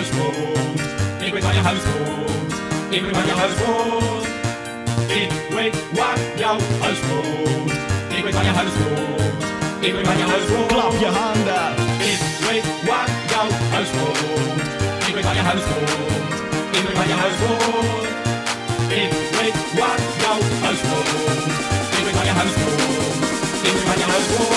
huis. Ik weet waar je huis woont. Ik weet waar je huis woont. Ik weet waar jouw huis woont. Ik weet waar je huis woont. Ik weet waar je huis woont. Klap je handen. Ik weet waar jouw huis woont. Ik weet waar je huis woont. Ik weet waar je huis woont. Ik weet waar jouw huis. Ik weet waar je huis. Ik weet waar je huis woont.